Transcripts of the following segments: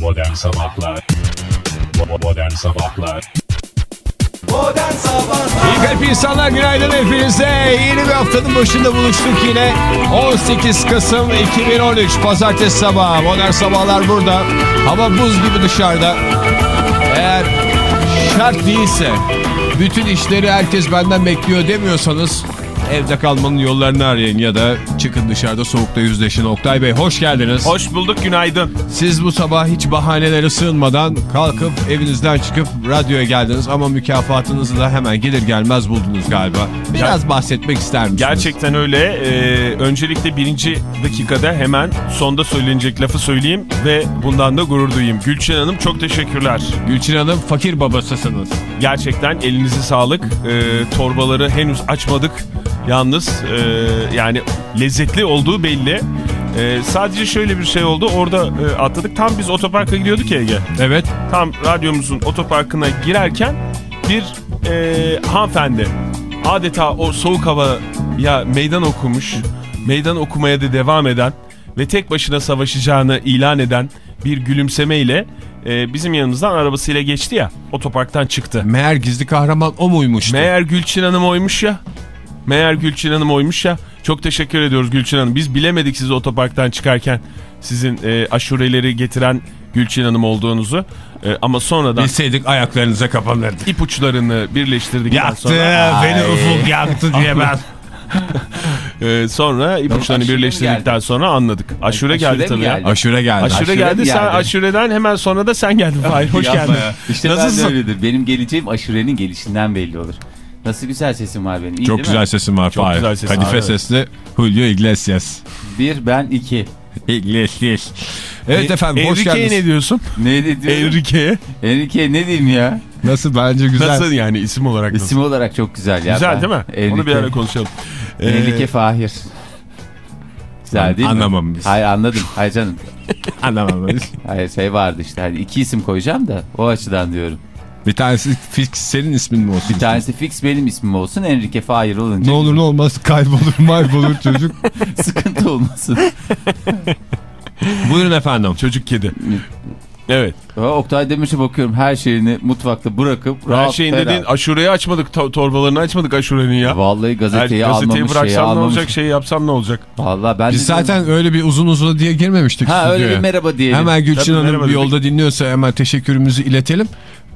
Modern Sabahlar Modern Sabahlar Modern Sabahlar İyi kalp insanlar günaydın hepinize. Yeni bir haftanın başında buluştuk yine. 18 Kasım 2013 Pazartesi sabahı. Modern sabahlar burada. Hava buz gibi dışarıda. Eğer şart değilse bütün işleri herkes benden bekliyor demiyorsanız evde kalmanın yollarını arayın ya da çıkın dışarıda soğukta yüzleşin. Oktay Bey hoş geldiniz. Hoş bulduk günaydın. Siz bu sabah hiç bahanelere sığınmadan kalkıp evinizden çıkıp radyoya geldiniz ama mükafatınızı da hemen gelir gelmez buldunuz galiba. Biraz bahsetmek ister misiniz? Gerçekten öyle. Ee, öncelikle birinci dakikada hemen sonda söylenecek lafı söyleyeyim ve bundan da gurur duyayım. Gülçin Hanım çok teşekkürler. Gülçin Hanım fakir babasısınız. Gerçekten elinize sağlık. Ee, torbaları henüz açmadık. Yalnız e, yani lezzetli olduğu belli. Ee, sadece şöyle bir şey oldu. Orada e, atladık. Tam biz otoparka gidiyorduk ya Ege. Evet. Tam radyomuzun otoparkına girerken bir e, hanımefendi adeta o soğuk havaya meydan okumuş, meydan okumaya da devam eden ve tek başına savaşacağını ilan eden bir gülümsemeyle e, bizim yanımızdan arabasıyla geçti ya otoparktan çıktı. Meğer gizli kahraman o muymuştu? Meğer Gülçin Hanım oymuş ya. Meğer Gülçin Hanım oymuş ya. Çok teşekkür ediyoruz Gülçin Hanım. Biz bilemedik sizi otoparktan çıkarken sizin e, aşureleri getiren Gülçin Hanım olduğunuzu. E, ama sonradan Bilseydik ayaklarınıza kapanırdık. ipuçlarını birleştirdik. Yaktı, Sonra, beni ufuk yaktı diye ben. e, sonra ipuçlarını birleştirdikten geldi? sonra anladık. Aşure, Aşure geldi tabii ya. geldi? Aşure geldi. Aşure, Aşure geldi. Sen geldi? aşureden hemen sonra da sen geldin. Fahir hoş geldin. ya. İşte ben Nasılsın? öyledir. Benim geleceğim aşurenin gelişinden belli olur. Nasıl güzel sesim var benim. İyi Çok güzel mi? sesin var Çok Fahir. güzel sesin Kadife var, evet. sesli Julio Iglesias. Bir ben iki. Iglesias. Evet efendim hoş Enrique'ye geldiniz. ne diyorsun? Ne diyorum? Enrique'ye. Enrique ne diyeyim ya? Nasıl bence güzel. Nasıl yani isim olarak nasıl? İsim olarak çok güzel ya. Güzel Ben- değil mi? Enrique. Onu bir ara konuşalım. Ee, Enrique Fahir. Güzel değil mi? Anlamam biz. Hayır anladım. Hayır canım. Anlamadım. Hayır şey vardı işte. Hani iki isim koyacağım da o açıdan diyorum. Bir tanesi fix senin ismin mi olsun? Bir tanesi fix benim ismim olsun. Enrique Fahir olunca Ne olur ne olmaz kaybolur maybolur çocuk. sıkıntı olmasın. Buyurun efendim. Çocuk kedi. Evet. Oktay Demirci bakıyorum her şeyini mutfakta bırakıp Her rahat şeyin ferah. dediğin aşureyi açmadık. to- torbalarını açmadık aşurenin ya. Vallahi Her gazeteyi, gazeteyi almamış, şeyi bıraksam ne almamış. olacak, şeyi yapsam ne olacak? Vallahi ben Biz zaten öyle bir uzun uzun diye girmemiştik Ha öyle stüdyoya. bir merhaba diyelim. Hemen Gülçin Tabii, Hanım bir yolda dinliyorsa hemen teşekkürümüzü iletelim.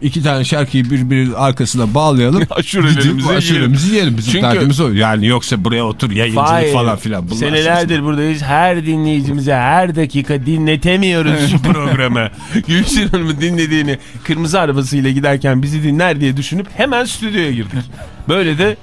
İki tane şarkıyı birbirinin arkasına bağlayalım. Aşurelerimizi aşurelerimizi yiyelim. Bizim Çünkü- derdimiz o. Yani yoksa buraya otur yayıncılık Hayır. falan filan. Bunlar Senelerdir buradayız. Her dinleyicimize her dakika dinletemiyoruz şu programı. Gülşin Hanım'ın dinlediğini kırmızı arabasıyla giderken bizi dinler diye düşünüp hemen stüdyoya girdik. Böyle de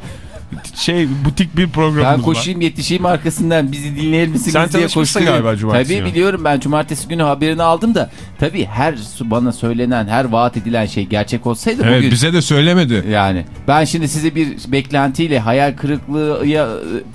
şey butik bir programımız Ben var. koşayım yetişeyim arkasından bizi dinler misiniz Sen diye koşturuyorum. galiba cumartesi Tabii günü. biliyorum ben cumartesi günü haberini aldım da tabii her bana söylenen her vaat edilen şey gerçek olsaydı Evet bugün bize de söylemedi. yani ben şimdi sizi bir beklentiyle hayal kırıklığıya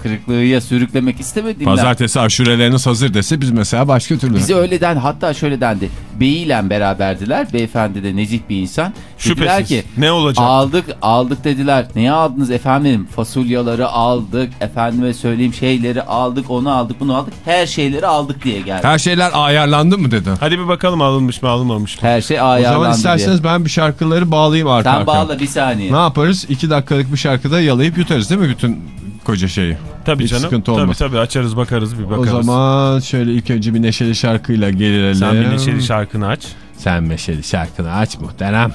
kırıklığıya sürüklemek istemediğimden Pazartesi aşureleriniz hazır dese biz mesela başka türlü. bize öyle den hatta şöyle dendi. Beyiyle beraberdiler. Beyefendi de nezih bir insan. Dediler Şüphesiz. ki Ne olacak? Aldık aldık dediler. Neye aldınız efendim? Fasulyaları aldık. Efendime söyleyeyim şeyleri aldık. Onu aldık bunu aldık. Her şeyleri aldık diye geldi. Her, Her şeyler ayarlandı mı dedi. Hadi bir bakalım alınmış mı alınmamış mı? şey O ayarlandı zaman isterseniz ben bir şarkıları bağlayayım arka diye. Sen bağla bir saniye. Ne yaparız? İki dakikalık bir şarkıda yalayıp yutarız değil mi bütün koca şeyi? Tabii Hiç canım. sıkıntı tabii olmaz. tabii açarız bakarız bir O bakarız. zaman şöyle ilk önce bir neşeli şarkıyla gelelim. Sen bir neşeli şarkını aç. Sen neşeli şarkını aç muhterem.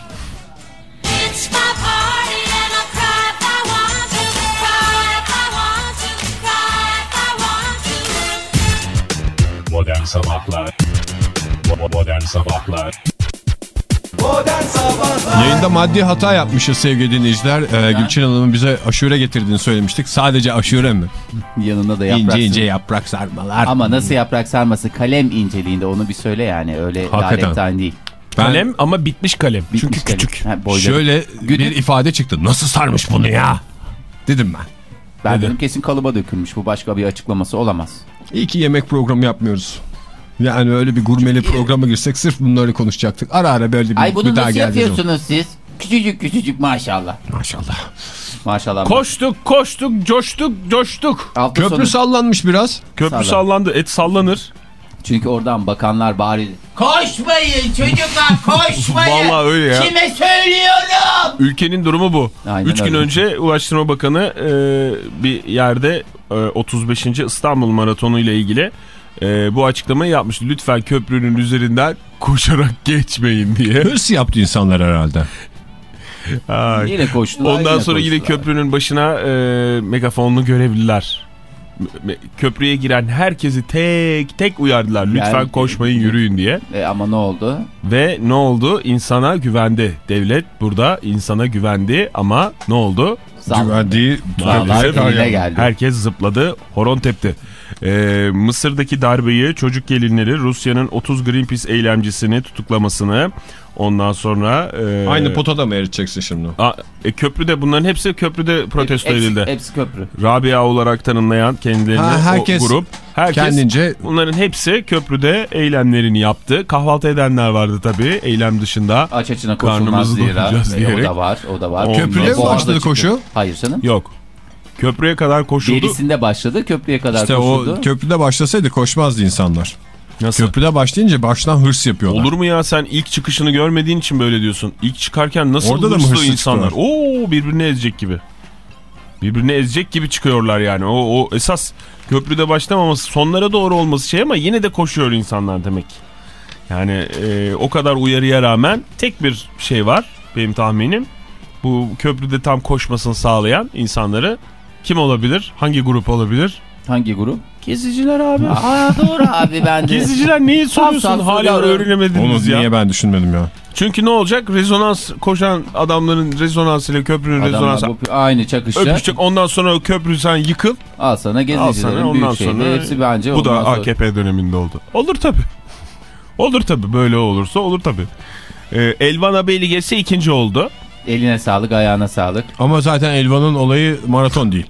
Sabahlar Modern Sabahlar Modern Sabahlar Yayında maddi hata yapmışız sevgili dinleyiciler. Ee, Gülçin Hanım'ın bize aşure getirdiğini söylemiştik. Sadece aşure mi? Yanında da yaprak. İnce ince yaprak sarmalar. Ama nasıl yaprak sarması kalem inceliğinde onu bir söyle yani. Öyle Hakikaten. laletten değil. Ben Kalem ama bitmiş kalem. Bitmiş Çünkü kalem. küçük. Ha, boyları. şöyle Güdük. bir ifade çıktı. Nasıl sarmış bunu ya? Dedim ben. Ben Dedi. dedim kesin kalıba dökülmüş. Bu başka bir açıklaması olamaz. İyi ki yemek programı yapmıyoruz. Yani öyle bir gurmeli programa girsek sırf bunları konuşacaktık. Ara ara böyle bir Ay bunu nasıl yapıyorsunuz siz? Küçücük küçücük maşallah. Maşallah. Maşallah. Koştuk, koştuk, coştuk, coştuk. Hafta Köprü sonu- sallanmış biraz. Köprü Sallan. sallandı, et sallanır. Çünkü oradan bakanlar bari Koşmayın çocuklar koşmayın. Vallahi öyle ya. Kime söylüyorum? Ülkenin durumu bu. Aynen 3 gün öyle. önce Ulaştırma Bakanı e, bir yerde e, 35. İstanbul Maratonu ile ilgili e, bu açıklamayı yapmıştı. Lütfen köprünün üzerinden koşarak geçmeyin diye. Hırs yaptı insanlar herhalde. Yine koştular. Ondan sonra yine koştular. köprünün başına e, megafonlu görevliler. Köprüye giren herkesi tek tek uyardılar. Lütfen Yani- koşmayın yürüyün diye. E, ama ne oldu? Ve ne oldu? İnsana güvendi. Devlet burada insana güvendi ama ne oldu? Güvendiği geldi. Herkes zıpladı, horon tepti. Ee, Mısır'daki darbeyi, çocuk gelinleri, Rusya'nın 30 Greenpeace eylemcisini tutuklamasını, ondan sonra... e, Aynı potada mı eriteceksin şimdi? a- e, köprüde bunların hepsi köprüde protesto hepsi, edildi. Hepsi köprü. Rabia olarak tanımlayan kendilerini Ha, herkes o grup. Herkes Kendince bunların hepsi köprüde eylemlerini yaptı. Kahvaltı edenler vardı tabii eylem dışında. Aç açına koşulmaz zira. E, o da var. O da var. Ondan Köprüde mi başladı koşu? Hayır canım. Yok. Köprüye kadar koşuldu. Gerisinde başladı. Köprüye kadar işte koşuldu. o köprüde başlasaydı koşmazdı insanlar. Nasıl? Köprüde başlayınca baştan hırs yapıyorlar. Olur mu ya sen ilk çıkışını görmediğin için böyle diyorsun. İlk çıkarken nasıl Orada da mı hırslı hırslı insanlar? çıkıyor? Oo birbirini ezecek gibi. Birbirini ezecek gibi çıkıyorlar yani. O, o esas köprüde başlamaması sonlara doğru olması şey ama yine de koşuyor insanlar demek. Yani e, o kadar uyarıya rağmen tek bir şey var benim tahminim. Bu köprüde tam koşmasını sağlayan insanları kim olabilir? Hangi grup olabilir? Hangi grup? Geziciler abi. Aa doğru abi ben de. Geziciler neyi soruyorsun? saf Hala soruyorum. öğrenemediniz Onu ya. niye ben düşünmedim ya? Çünkü ne olacak? Rezonans koşan adamların rezonansıyla köprünün rezonansı Adamlar bu aynı çakışacak. öpüşecek. Ondan sonra o köprü sen yıkıl. Al sana Al gezicilerin sana ondan büyük sonra. Hepsi bence bu da ondan sonra- AKP döneminde oldu. Olur tabi. Olur tabi böyle olursa olur tabi. Ee, Elvan Abeyligesi ikinci oldu. Eline sağlık ayağına sağlık. Ama zaten Elvan'ın olayı maraton değil.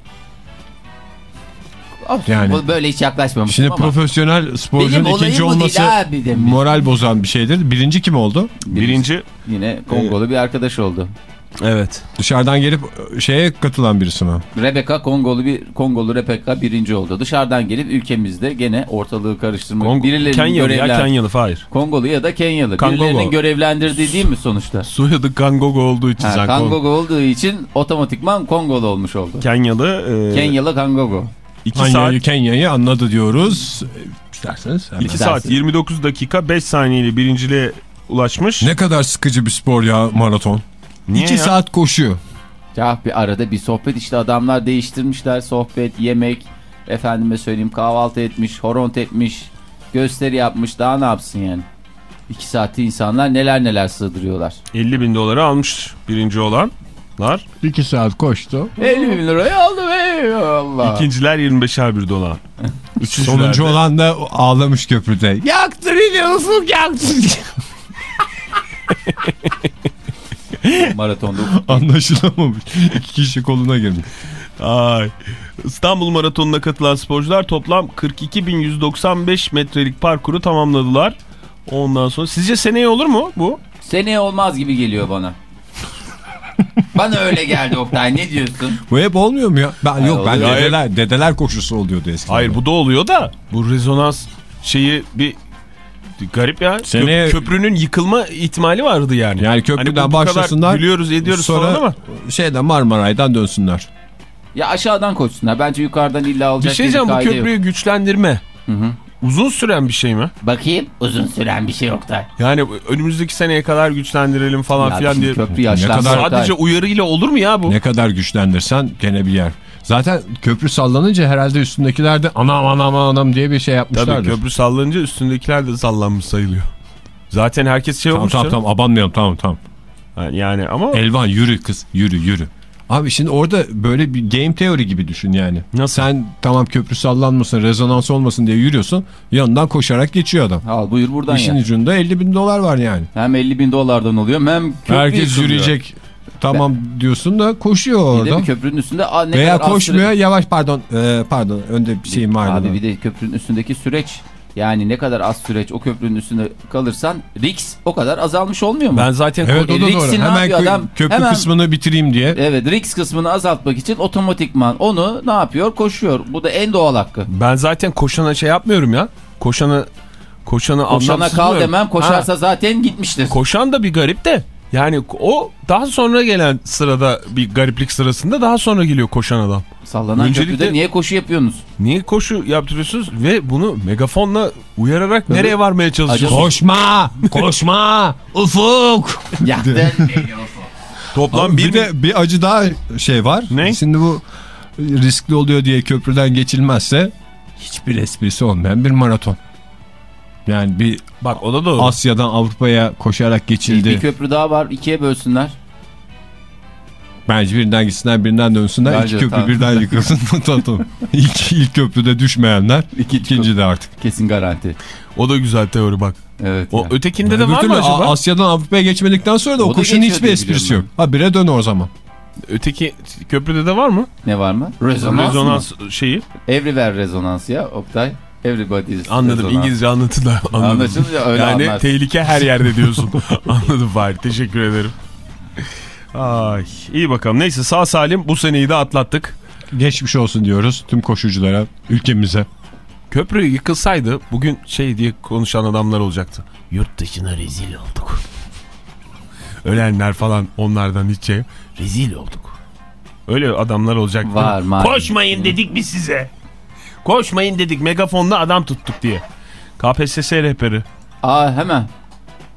Of, Yani- bu böyle hiç yaklaşmamıştım Şimdi ama. profesyonel sporcunun Benim ikinci olması değil abi demiş. moral bozan bir şeydir. Birinci kim oldu? Birinci. Yine Kongolu bir arkadaş oldu. Evet. Dışarıdan gelip şeye katılan birisi mi? Rebecca Kongolu bir Kongolu Rebecca birinci oldu. Dışarıdan gelip ülkemizde gene ortalığı karıştırmak. Kong birilerinin Kenyalı ya görevlen- Kenyalı hayır. Kongolu ya da Kenyalı. Kangogo. Birilerinin görevlendirdiği değil mi sonuçta? Soyadı Kangogo olduğu için Ha, Kong- Kangogo olduğu için otomatikman Kongolu olmuş oldu. Kenyalı. E, Kenyalı Kangogo. 2 saat, Kenya'yı, anladı diyoruz. İsterseniz. hemen. 2 saat 29 dakika 5 saniyeli birinciliğe ulaşmış. Ne kadar sıkıcı bir spor ya maraton. Niye 2 ya? saat koşuyor. Ya bir arada bir sohbet işte adamlar değiştirmişler sohbet, yemek, efendime söyleyeyim kahvaltı etmiş, horon tepmiş, gösteri yapmış daha ne yapsın yani. İki saatte insanlar neler neler sığdırıyorlar. 50 bin doları almış birinci olanlar. 2 saat koştu. 50 bin lirayı aldım eyvallah. İkinciler 25'er bir dolar. Üçüncüler Sonuncu de- olan da ağlamış köprüde. Yaktır yine ufuk yaktır. Maratonda Anlaşılamamış. İki kişi koluna girmiş. Ay. İstanbul Maratonu'na katılan sporcular toplam 42.195 metrelik parkuru tamamladılar. Ondan sonra sizce seneye olur mu bu? seneye olmaz gibi geliyor bana. Bana öyle geldi Oktay ne diyorsun? Bu hep olmuyor mu ya? Ben Hayır, yok ben oluyor. dedeler, dedeler koşusu oluyordu eskiden. Hayır bu da oluyor da bu rezonans şeyi bir garip ya. Seneye- köprünün yıkılma ihtimali vardı yani. Yani köprüden Hani bu- bu kadar başlasınlar. Gülüyoruz ediyoruz sonra falan ama. şeyden Marmaray'dan dönsünler. Ya aşağıdan koşsunlar bence yukarıdan illa Bir olacak şey diyeceğim bu kaide yok. köprüyü güçlendirme. Hı hı. Uzun süren bir şey mi? Bakayım uzun süren bir şey Oktay. Yani önümüzdeki seneye kadar güçlendirelim falan Ya filan diye. köprü yaşlandı. Sadece uyarıyla olur mu ya bu? Ne kadar güçlendirsen gene bir yer. Zaten köprü sallanınca herhalde üstündekiler de anam anam anam diye bir şey Tabii yapmışlardır. köprü sallanınca üstündekiler de sallanmış sayılıyor. Zaten herkes şey Tamam olmuş. tamam canım. tamam abanmayalım tamam tamam. Yani- Yani ama Elvan yürü kız yürü yürü. Abi şimdi orada böyle bir game teori gibi düşün yani. Nasıl? Sen tamam köprü sallanmasın rezonans olmasın diye yürüyorsun. Yanından koşarak geçiyor adam. Al buyur buradan İşin ya. ucunda 50 bin dolar var yani. Hem 50 bin dolardan oluyor hem köprü Herkes yıkılıyor. yürüyecek tamam diyorsun da koşuyor Bir de orada. bir köprünün üstünde ne Veya kadar koşmuyor süre- yavaş pardon e, pardon önde bir şeyim vardı. Abi da. bir de köprünün üstündeki süreç yani ne kadar az süreç o köprünün üstünde kalırsan risk o kadar azalmış olmuyor mu? ben zaten Evet o da Rix'in doğru. Hemen kö- adam? köprü Hemen- kısmını bitireyim diye. Evet risk kısmını azaltmak için otomatikman onu ne yapıyor? Koşuyor. Bu da en doğal hakkı. ben zaten koşana şey yapmıyorum ya. Koşanı Koşanı Koşana anlamsız kal demem koşarsa Ha, zaten gitmiştir. koşan da bir garip de. Yani o daha sonra gelen sırada bir gariplik sırasında daha sonra geliyor koşan adam. Sallanan Öncelikle- köprüde niye koşu yapıyorsunuz? Niye koşu yaptırıyorsunuz ve bunu megafonla uyararak nereye varmaya çalışıyorsunuz? Koşma! Koşma! Ufuk! Yaktın. Toplam Ama bir, bir, de bir acı daha şey var. Ne? Şimdi bu riskli oluyor diye köprüden geçilmezse hiçbir esprisi olmayan bir maraton. Yani bir Bak o da doğru. Asya'dan Avrupa'ya koşarak geçildi. bir köprü daha var ikiye bölsünler. Bence birinden gitsinler birinden dönsünler. Bence İki de, köprü tamam. birden yıkılsın. tamam. ilk, ilk köprüde düşmeyenler ikinci de artık. Kesin garanti. O da güzel teori bak. Evet. O ya. ötekinde de Öbür var mı acaba? Asya'dan Avrupa'ya geçmedikten sonra da o, O koşunun hiçbir esprisi yok. Ha bire dön o zaman. Öteki köprüde de var mı? Ne var mı? Rezonans, Rezonans mı? şeyi. Everywhere rezonans ya Oktay. Everybody's Anladım. İngilizce anlatıda anladım. Anlaşılınca öyle yani anlarsın. tehlike her yerde diyorsun. anladım Fahri. Teşekkür ederim. Ay, iyi bakalım. Neyse sağ salim bu seneyi de atlattık. Geçmiş olsun diyoruz tüm koşuculara, ülkemize. Köprü yıkılsaydı bugün şey diye konuşan adamlar olacaktı. Yurt dışına rezil olduk. Ölenler falan onlardan hiç şey. Rezil olduk. Öyle adamlar olacaktı. Var, maalesef. Koşmayın dedik biz size. Koşmayın dedik megafonla adam tuttuk diye. KPSS rehberi. Aa hemen.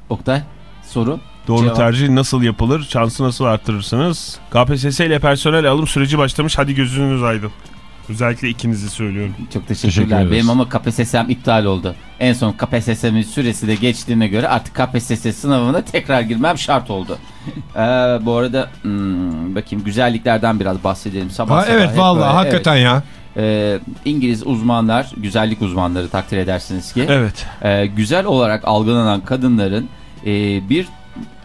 Oktay soru. Doğru Cevap. tercih nasıl yapılır? Şansı nasıl arttırırsınız? KPSS ile personel alım süreci başlamış. Hadi gözünüz aydın. Özellikle ikinizi söylüyorum. Çok Teşekkür teşekkürler. ederiz. Benim ama KPSS'm iptal oldu. En son KPSS'min süresi de geçtiğine göre artık KPSS sınavına tekrar girmem şart oldu. Ee, bu arada hmm, bakayım güzelliklerden biraz bahsedelim. Sabah Ha, sabah evet vallahi böyle, hakikaten ya. Ee, İngiliz uzmanlar, güzellik uzmanları takdir edersiniz ki. Evet. e, güzel olarak algılanan kadınların e, bir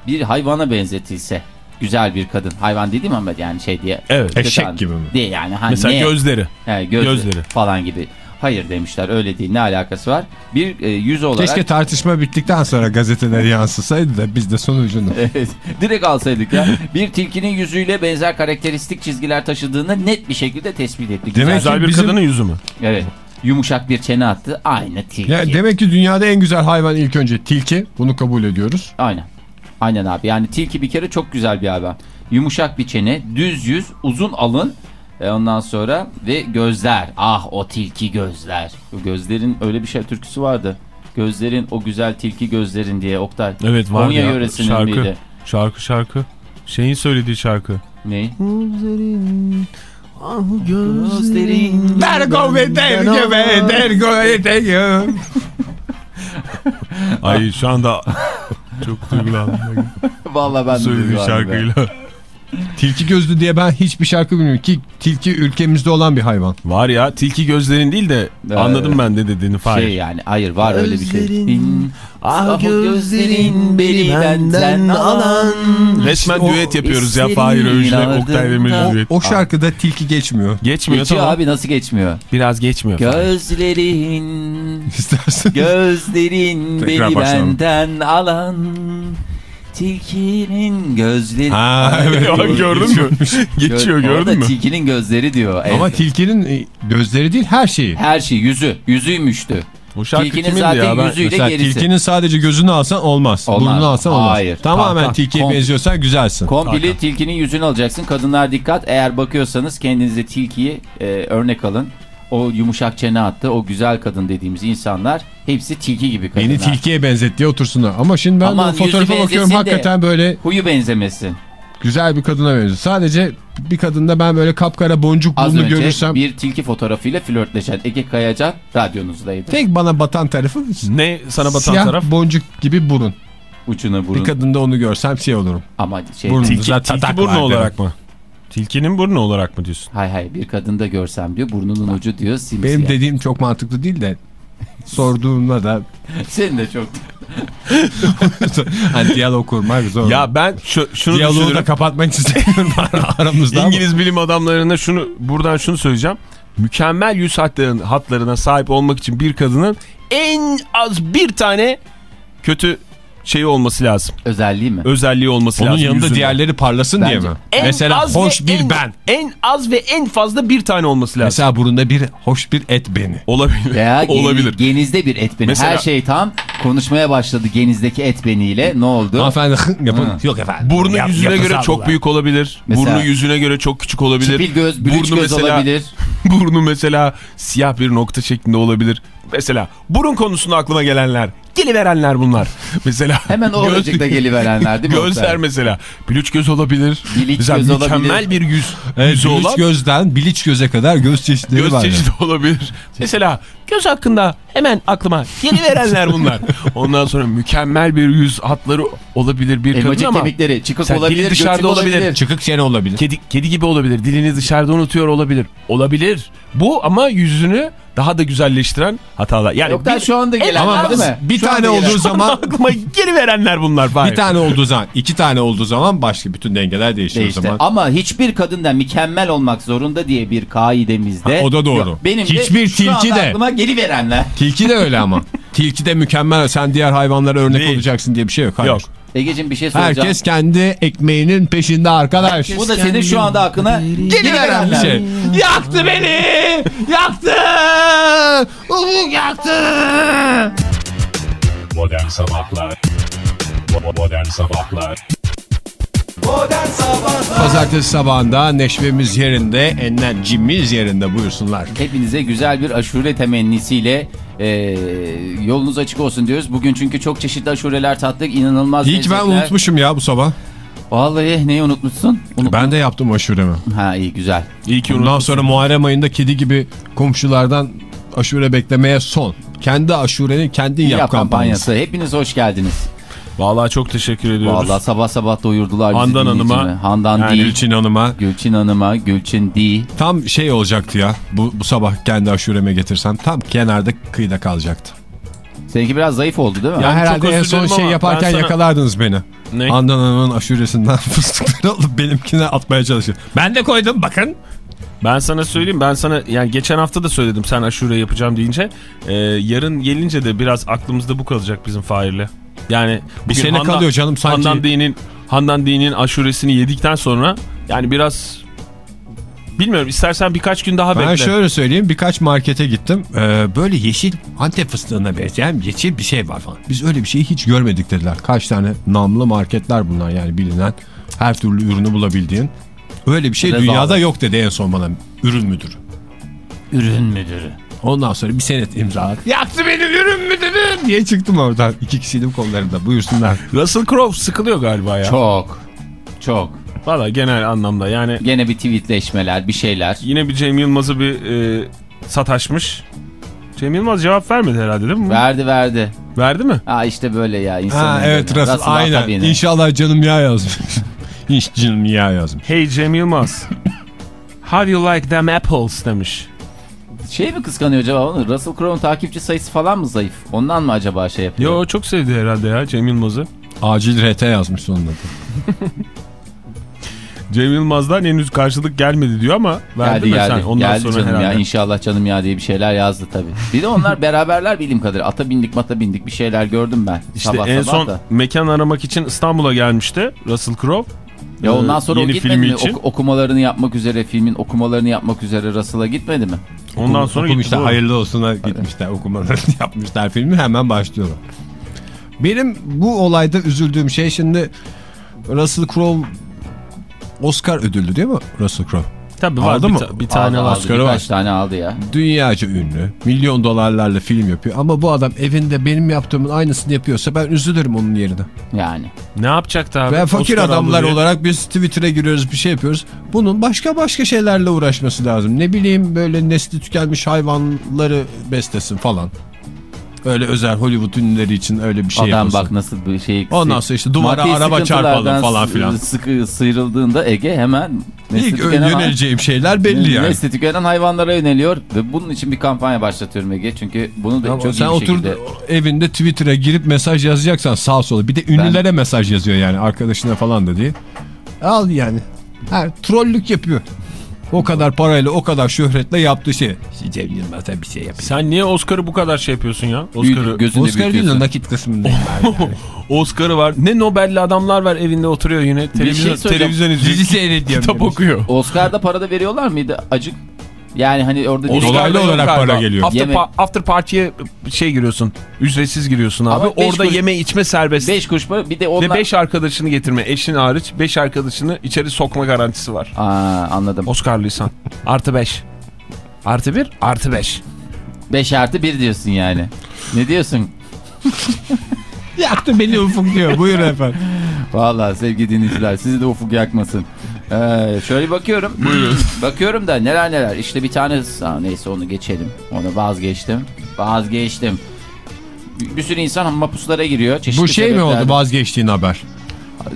bir hayvana benzetilse güzel bir kadın. Hayvan dediğim ama yani şey diye. Evet. Eşek gibi mi? Değil yani. Hani Mesela ne? gözleri. He, gözleri, gözleri. falan gibi. Hayır demişler öyle değil ne alakası var? Bir e, yüz olarak Keşke tartışma bittikten sonra gazetelere yansısaydı da biz de sonucunu. Evet, direkt alsaydık ya. Bir tilkinin yüzüyle benzer karakteristik çizgiler taşıdığını net bir şekilde tespit ettik. Demek Güzel. Güzel bir bizim- kadının yüzü mü? Evet. Yumuşak bir çene attı. Aynı tilki. Ya demek ki dünyada en güzel hayvan ilk önce tilki. Bunu kabul ediyoruz. Aynen. Aynen abi. Yani tilki bir kere çok güzel bir hayvan. Yumuşak bir çene, düz yüz, uzun alın. E ondan sonra ve gözler. Ah o tilki gözler. O gözlerin öyle bir şey türküsü vardı. Gözlerin o güzel tilki gözlerin diye Oktay. Evet var Konya ya. yöresinin Şarkı. miydi? Şarkı şarkı. Şeyin söylediği şarkı. Ne? Gözlerin. There go ve there go ve there go ve there go. Ay şu anda çok duygulandım. Vallahi ben de Söylediği duygulandım be. şarkıyla. Tilki gözlü diye ben hiçbir şarkı bilmiyorum ki tilki ülkemizde olan bir hayvan. Var ya tilki gözlerin değil de Evet. anladım ben de dediğini Fahir. Şey yani hayır var öyle bir şey. Gözlerin, Ah gözlerin beni benden alan. Resmen o düet yapıyoruz ya Fahir ardından- Oktay Demirci O, düet. o şarkıda tilki geçmiyor. Geçmiyor Geçiyor tamam. abi nasıl geçmiyor? Biraz geçmiyor. Gözlerin İstersen. Gözlerin beni başlayalım. benden alan Tilkinin gözleri Ha, evet. Ya gördün mü? Geçiyor gördün mü? tilkinin gözleri diyor. Ama Evet. tilkinin e, gözleri değil her şeyi. Her şey yüzü. Yüzüymüştü. O şarkı Tilkinin zaten ya? Ben... yüzüyle Mesela gerisi. tilkinin sadece gözünü alsan olmaz. Olmaz. Burnunu alsan olmaz. Hayır. Tamamen Tamam, tilkiye tamam. benziyorsan güzelsin. Kombili Hakan. tilkinin yüzünü alacaksın. Kadınlar dikkat. Eğer bakıyorsanız kendinize tilkiyi e, örnek alın. O yumuşak çene attı. O güzel kadın dediğimiz insanlar hepsi tilki gibi kadınlar. Beni tilkiye benzet diye otursunlar. Ama şimdi ben Aman o fotoğrafa bakıyorum hakikaten böyle Huyu benzemesin. güzel bir kadına benziyor. Sadece bir kadında ben böyle kapkara boncuk burnu görürsem bir tilki fotoğrafıyla flörtleşen Ege Kayacan radyonuzdaydı. tek bana batan tarafı Ne sana batan siyah taraf? boncuk gibi burun. Uçuna burun. Bir kadında onu görsem şey olurum. Ama şey Burun. Tilki, Zaten tilki burnu olarak mı? Tilkinin burnu olarak mı diyorsun? hay hay bir kadında görsem diyor burnunun ucu diyor simsiyah. Benim dediğim çok mantıklı değil de sorduğumda da Senin de çok. hani diyalog kurmak zor. Ya ben şu, şunu Diyaloğu da düşünürüm. kapatmak istemiyorum aramızda ama. İngiliz bilim adamlarına şunu buradan şunu söyleyeceğim. Mükemmel yüz hatların, hatlarına sahip olmak için bir kadının en az bir tane kötü şeyi olması lazım. Özelliği mi? Özelliği olması Onun lazım. yanında yüzünde. diğerleri parlasın diye Bence. mi? En Mesela az hoş bir en- ben. En az ve en fazla bir tane olması lazım. Mesela burunda bir hoş bir et beni. olabilir. Veya olabilir. genizde bir et beni. Mesela- Her şey tam konuşmaya başladı genizdeki et beniyle. Ne oldu? Hanımefendi yapın. Hı. Yok efendim. Burnu Yap- yüzüne göre çok olarak. büyük olabilir. Mesela- Burnu yüzüne göre çok küçük olabilir. Çipil göz, bülüç göz olabilir. burnu mesela siyah bir nokta şeklinde olabilir. Mesela burun konusunda aklıma gelenler, geliverenler bunlar. Mesela Hemen o oracıkta geliverenler değil mi? Gözler mesela. Biliç göz olabilir. Biliç mesela göz mükemmel olabilir. bir yüz. Evet, yüzü biliç olan gözden biliç göze kadar göz çeşitleri göz var. yani. çeşidi olabilir. Mesela göz hakkında hemen aklıma geliverenler bunlar. Ondan sonra mükemmel bir yüz hatları olabilir bir kadın Elmacık ama kemikleri çıkık Sen olabilir, dışarıda olabilir. olabilir. Çıkık çene olabilir. Kedi, kedi gibi olabilir. Dilini dışarıda unutuyor olabilir. Olabilir. Bu ama yüzünü daha da güzelleştiren hatalar. Yani Oktay bir, şu anda gelenler Ama değil mi? bir Şu tane olduğu gelen- zaman aklıma geri verenler bunlar. Fahir. bir tane olduğu zaman iki tane olduğu zaman başka bütün dengeler değişiyor Değişti. o zaman. Ama hiçbir kadın da mükemmel olmak zorunda diye bir kaidemizde. Ha, o da doğru. Yok. Benim Hiçbir de tilki de. aklıma geliverenler. Tilki de öyle ama. Tilki de mükemmel sen diğer hayvanlara örnek Değil. olacaksın diye bir şey yok. Hayır. Yok. Egeciğim bir şey soracağım. Herkes kendi ekmeğinin peşinde arkadaş. Bu da senin şu anda aklına bir geliverenler. şey. Yaktı beni! Yaktı! Ufuk yaktı! Modern Sabahlar Modern Sabahlar Pazartesi sabahında neşvemiz yerinde, enerjimiz yerinde buyursunlar. Hepinize güzel bir aşure temennisiyle e, yolunuz açık olsun diyoruz. Bugün çünkü çok çeşitli aşureler tattık. inanılmaz İyi ki ben lezzetler. unutmuşum ya bu sabah. Vallahi neyi unutmuşsun? Unut- Ben de yaptım aşuremi. Ha iyi güzel. İyi ki Ondan unutmuşsun. sonra Muharrem ayında kedi gibi komşulardan aşure beklemeye son. Kendi aşureni kendin yap, Yap kampanyası. kampanyası. Hepiniz hoş geldiniz. Vallahi çok teşekkür ediyoruz. Vallahi sabah sabah doyurdular bizi Handan Hanım'a. Handan yani değil. Gülçin Hanım'a. Gülçin Hanım'a, Gülçin değil. Tam şey olacaktı ya. Bu, bu sabah kendi aşureme getirsem tam kenarda kıyıda kalacaktı. Seninki biraz zayıf oldu değil mi? Ya Yani herhalde en son şey yaparken ben sana- yakalardınız beni. Ne? Handan Hanım'ın aşuresinden fıstıkları alıp benimkine atmaya çalışıyor. Ben de koydum bakın. Ben sana söyleyeyim ben sana yani geçen hafta da söyledim sen aşure yapacağım deyince e, yarın gelince de biraz aklımızda bu kalacak bizim Fahir'le. Yani bugün sene kalıyor canım sanki. Handan Dinin Handan Dinin aşuresini yedikten sonra yani biraz bilmiyorum istersen birkaç gün daha Ben bekle. şöyle söyleyeyim birkaç markete gittim. Ee, böyle yeşil Antep fıstığına benzeyen yeşil bir şey var falan. Biz öyle bir şeyi hiç görmedik dediler. Kaç tane namlı marketler bunlar yani bilinen. Her türlü ürünü bulabildiğin. Öyle bir şey Rezalet. dünyada yok dedi en son bana ürün müdürü. Ürün müdürü. Ondan sonra bir senet imza Yaktı beni ürün müdürü diye çıktım oradan. İki kişiydim kollarında buyursunlar. Russell Crowe sıkılıyor galiba ya. Çok. Çok. Valla genel anlamda yani Gene bir tweetleşmeler, bir şeyler. yine bir Cem Yılmaz'ı bir e, sataşmış. Cem Yılmaz cevap vermedi herhalde değil mi? Verdi verdi. Verdi mi? Ha işte böyle ya insan. Ha evet Russell, aynen. Tabii İnşallah canım ya yazmış. Hiç canım ya yazmış. Hey Cem Yılmaz. How do you like them apples demiş. Şey mi kıskanıyor acaba onu? Russell Crowe'un takipçi sayısı falan mı zayıf? Ondan mı acaba şey yapıyor? Yo çok sevdi herhalde ya Cem Yılmaz'ı. Acil RT yazmış sonunda. Cem Yılmaz'dan henüz karşılık gelmedi diyor ama verdi Geldi mi geldi. sen? Ondan geldi sonra canım herhalde. ya inşallah canım ya diye bir şeyler yazdı tabii. Bir de onlar beraberler bildiğim kadarıyla. Ata bindik mata bindik bir şeyler gördüm ben. İşte sabah en sabah son da. mekan aramak için İstanbul'a gelmişti Russell Crowe. Ya ondan Ee, sonra o yeni gitmedi filmi mi? için. Ok- okumalarını yapmak üzere filmin okumalarını yapmak üzere Russell'a gitmedi mi? Ondan sonra gitti. Okumuşlar doğru. hayırlı olsuna gitmişler okumalarını yapmışlar filmi hemen başlıyorlar. Benim bu olayda üzüldüğüm şey şimdi Russell Crowe Oscar ödüllü değil mi Russell Crowe? Tabii var Aldı bir, mı? ta- bir tane aldı, var. aldı, Oscar'ı birkaç var. tane aldı ya. Dünyaca ünlü milyon dolarlarla film yapıyor ama bu adam evinde benim yaptığımın aynısını yapıyorsa ben üzülürüm onun yerine. Yani. Ne yapacaktı abi? Ve fakir Oscar adamlar olarak biz Twitter'a giriyoruz bir şey yapıyoruz. Bunun başka başka şeylerle uğraşması lazım. Ne bileyim böyle nesli tükenmiş hayvanları beslesin falan. Öyle özel Hollywood ünlüleri için öyle bir şey Adam yapılsın. bak nasıl bir şey. Ondan sonra işte duvara Maddi araba çarpalım falan filan. Sıkı sıyrıldığında Ege hemen İlk yöneleceğim şeyler belli yani. nesli tükenen hayvanlara yöneliyor ve bunun için bir kampanya başlatıyorum Ege. Çünkü bunu da Ama çok sen iyi bir otur şekilde... evinde Twitter'a girip mesaj yazacaksan sağ sola. Bir de ünlülere mesaj yazıyor yani arkadaşına falan da diye. Al yani. Ha, trollük yapıyor. O kadar parayla o kadar şöhretle yaptığı şey. Cem Yılmaz'a bir şey yapayım. Sen niye Oscar'ı bu kadar şey yapıyorsun ya? Oscar'ı Oscar değil de nakit kısmındayım ben yani. Oscar'ı var. Ne Nobel'li adamlar var evinde oturuyor yine. Televizyon, şey televizyon izliyor. Dizi seyrediyorum. Kitap demiş. okuyor. Oscar'da para da veriyorlar mıydı? Acık. Yani hani orada değil. Dolaylı olarak galiba. para geliyor. After, Yeme- pa- after party'ye şey giriyorsun. Ücretsiz giriyorsun abi. Ama Orada kuruş- yeme içme serbest. 5 kuruş para bir de Ve onlar... 5 arkadaşını getirme. Eşin hariç 5 arkadaşını içeri sokma garantisi var. Aa, anladım. Oscar'lıysan. Artı 5. Artı 1 artı 5. 5 artı 1 diyorsun yani. Ne diyorsun? Yaktı beni ufuk diyor. Buyurun efendim. Vallahi sevgili dinleyiciler sizi de ufuk yakmasın. Ee, şöyle bakıyorum. bakıyorum da neler neler. İşte bir tane neyse onu geçelim. Onu vazgeçtim. Vazgeçtim. Bir, bir sürü insan mapuslara giriyor. Çeşitli Bu şey mi oldu vazgeçtiğin haber?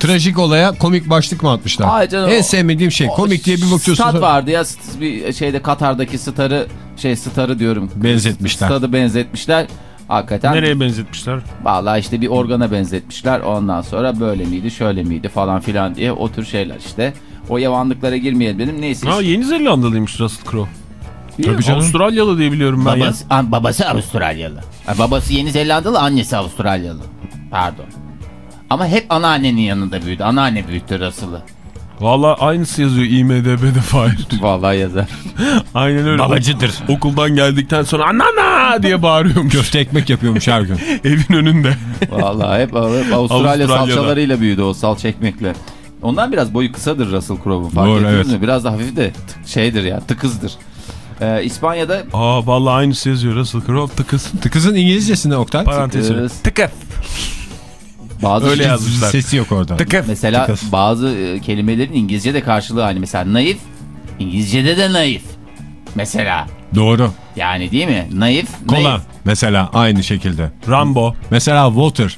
Trajik olaya komik başlık mı atmışlar? Hayır canım, en sevmediğim şey O komik diye bir bakıyorsun. Stat vardı ya bir şeyde Katar'daki starı şey starı diyorum. Benzetmişler. Stadı benzetmişler. Hakikaten. Nereye benzetmişler? Vallahi işte bir organa benzetmişler. Ondan sonra böyle miydi şöyle miydi falan filan diye o tür şeyler işte. O yavanlıklara girmeyelim dedim. Neyse Ha işte. Yeni Zelandalıymış Russell Crowe. Tabii canım. Avustralyalı diye biliyorum ben ya. Babası, an- babası Avustralyalı. Ha, babası Yeni Zelandalı, annesi Avustralyalı. Pardon. Ama hep anneannenin yanında büyüdü. Anneanne büyüttü Russell'ı. Valla aynısı yazıyor IMDB'de Fahir. Vallahi yazar. Aynen öyle. Babacıdır. Okuldan geldikten sonra anana diye bağırıyormuş Köfte ekmek yapıyormuş her gün. evin önünde. Vallahi hep, hep Avustralya salçalarıyla büyüdü o salça ekmekle. Ondan biraz boyu kısadır Russell Crowe'un. Fark Doğru, ettiniz evet. mi? Biraz da hafif de tık- şeydir ya tıkızdır. Ee, İspanya'da Aa vallahi aynısı yazıyor Russell Crowe tıkız. Kızın İngilizcesi ne Oktay? Parantez. Tıkız. Tıkız. bazı Öyle şey- yazmışlar. Sesi yok orada. Tıkız. Mesela Tıkız. bazı e, kelimelerin İngilizce'de karşılığı hani mesela naif İngilizce'de de naif. Mesela Doğru. yani değil mi? Naif. Kola naif. mesela aynı şekilde. Rambo. Mesela water.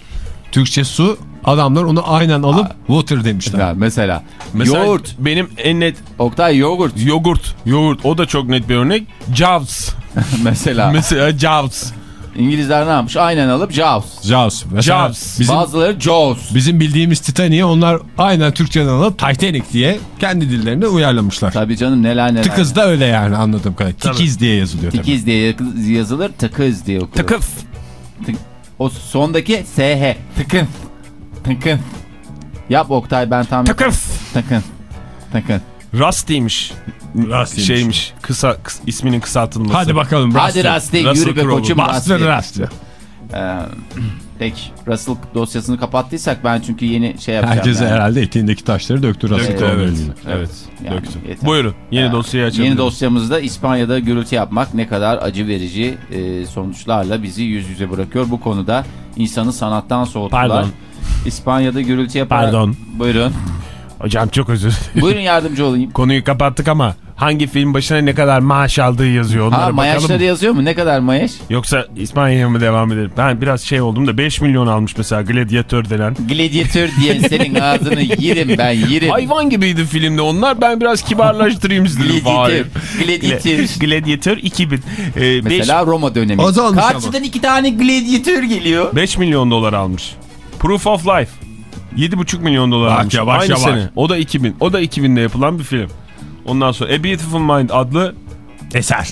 Türkçe su. Adamlar onu aynen alıp water demişler. Ya mesela. Mesela Yoğurt. benim en net Oktay yoğurt. yoğurt. Yoğurt o da çok net bir örnek. Jaws. mesela. Mesela Jaws. İngilizler ne yapmış? Aynen alıp Jaws. Jaws. Mesela Jaws. Bizim, Bazıları Jaws. bizim bildiğimiz Titanic'i onlar aynen Türkçeden alıp Titanic diye kendi dillerine uyarlamışlar. Tabii canım neler neler. Tıkız da öyle yani anladığım kadarıyla. Tikiz diye yazılıyor tabii. Tikiz diye yakı- yazılır. Tıkız diye okunur. Tıkız. Tık- O sondaki SH. Tıkın. Tıkın. Yap Oktay ben tam Tıkız. Tıkın. Tıkın. Rusty'ymiş. Rusty'ymiş. Şeymiş. Kısa, kıs- isminin kısaltılması. Hadi bakalım. Hadi Rusty. Rusty Russell yürü be Crowe. koçum Rusty. Rusty. Ee, peki Russell dosyasını kapattıysak ben çünkü yeni şey yapacağım. Herkese yani. herhalde eteğindeki taşları döktü Russell Döktü, evet. eline. Evet. Yani Döktü. yeter. Buyurun. Yeni Ee, dosyayı açabiliriz. Yeni dosyamızda İspanya'da gürültü yapmak ne kadar acı verici e, sonuçlarla bizi yüz yüze bırakıyor. Bu konuda insanı sanattan soğuttular. Pardon. İspanya'da gürültü yaparak... Pardon. Buyurun. Hocam çok özür dilerim. Buyurun yardımcı olayım. Konuyu kapattık ama hangi film başına ne kadar maaş aldığı yazıyor. Onlara Ha mayaşları yazıyor mu? Ne kadar mayaş? Yoksa İspanya'ya mı devam edelim? Ben biraz şey oldum da 5 milyon almış mesela Gladiator denen. Gladiator diye senin ağzını yerim ben yerim. Hayvan gibiydi filmde onlar. Ben biraz kibarlaştırayım istedim. Gladiator. Gladiator. Gladiator 2000. Ee, 5, Mesela Roma dönemi. Az almış ama. Karşıdan iki tane gladiator geliyor. 5 milyon dolar almış. Proof of Life. 7,5 milyon dolar Bak almış. yavaş Aynı yavaş. sene. O da 2000. O da 2000'de yapılan bir film. Ondan sonra A Beautiful Mind adlı Eser.